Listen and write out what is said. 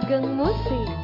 Ageng Musik